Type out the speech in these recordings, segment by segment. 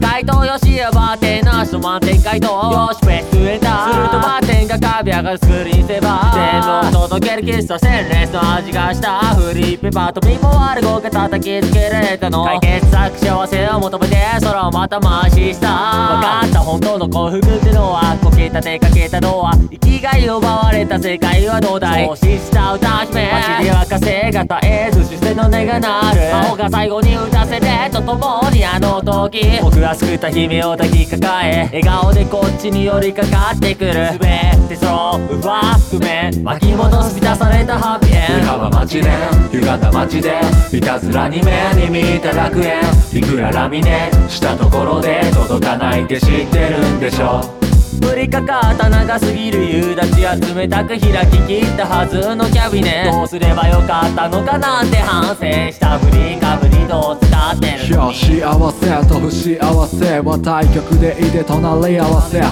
街灯よしえば手なしの満点街灯よしベストエンターするとバがカビアがスクリーンセーバー全部を届けるキスとステンレスの味がしたフリーペーパーとビンボワルゴが叩きつけられたの。解決策幸せを求めて空をまた回しした。分かった本当の幸福ってのはこけた手かけたのは生きがいを奪われた世界はどうだい？喪失した歌姫街では稼がたえずの音が鳴る。青が最後に打たせてとともにあの時。僕は救った姫を抱き抱え。笑顔でこっちに寄りかかってくる。全てその奪含め巻き戻す満たされたハッピーエンド。は街で歪んだ街でいたずらに目に見た楽園。いくらラミネしたところで届かないって知ってるんでしょ降りかかった長すぎる夕立や冷たく開ききったはずのキャビネ。どうすればよかったのかなんて反省した。ふりかぶりどう使ってる。幸せと不幸せは対極でいて隣り合わせ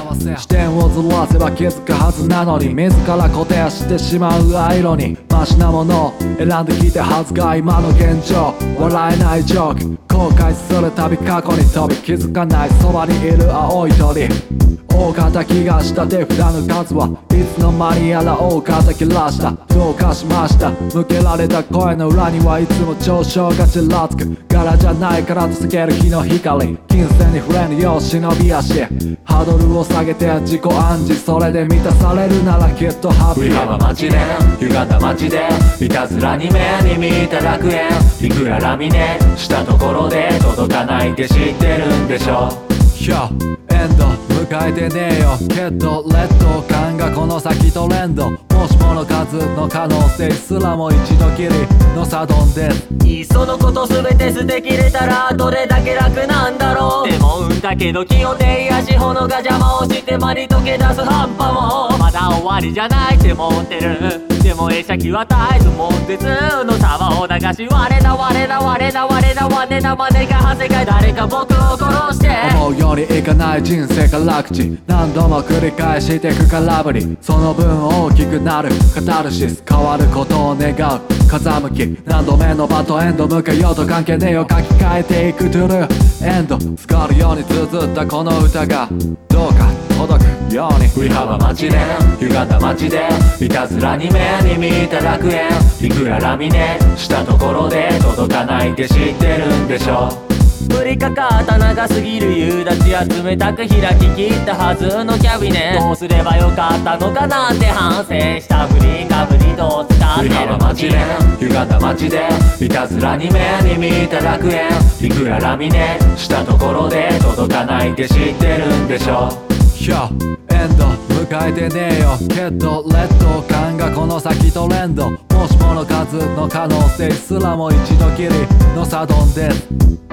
視点をずらせば気づくはずなのに自ら固定してしまうアイロにマシなものを選んできてはずが今の現状。笑えないジョーク。後悔するたび過去に飛び気づかないそばにいる青い鳥。大型気がした手札の数はいつの間にやら大型切らしたどうかしました向けられた声の裏にはいつも上昇がちらつく柄じゃないからと避ける日の光金銭に触れぬよう忍び足ハードルを下げて自己暗示それで満たされるならきっとハッピ振り幅ー街で歪んだ街でいたずらに目に見た楽園いくらラミネしたところで届かないって知ってるんでしょいやエンド迎えてねえよ。けど劣等感がこの先トレンド。もしもの数の可能性すらも一度きりのサドンです。いっそのこと全て捨てきれたらどれだけ楽なんだろう。でも運だけど気を手やし炎が邪魔をして間に溶け出す葉っぱも。まだ終わりじゃないって思ってる。でも会釈は絶えず悶絶の沢を流し我だ我だ我だ我だ我だ我が長谷が誰か僕を殺して思うようにいかない人生が楽ち何度も繰り返してく空振りその分大きくなるカタルシス変わることを願う風向き何度目のバトエンド向けようと関係ねえよ書き換えていくトゥルーエンド使るように綴ったこの歌がどうか届くように振り幅街で歪んだ街でいたずらに目に見た楽園いくらラミネしたところで届かない。って知ってるんでしょ降りかかった長すぎる夕立や冷たく開ききったはずのキャビネ。どうすればよかったのかなんて反省したふりかぶりどう使ってる街で。歪んだ街でいたずらに目に見た楽園いくらラミネしたところで届かないって知ってるんでしょいやエンド迎えてねえよ。けど劣等感がこの先トレンド。もしもの数の可能性すらも一度きりのサドンです。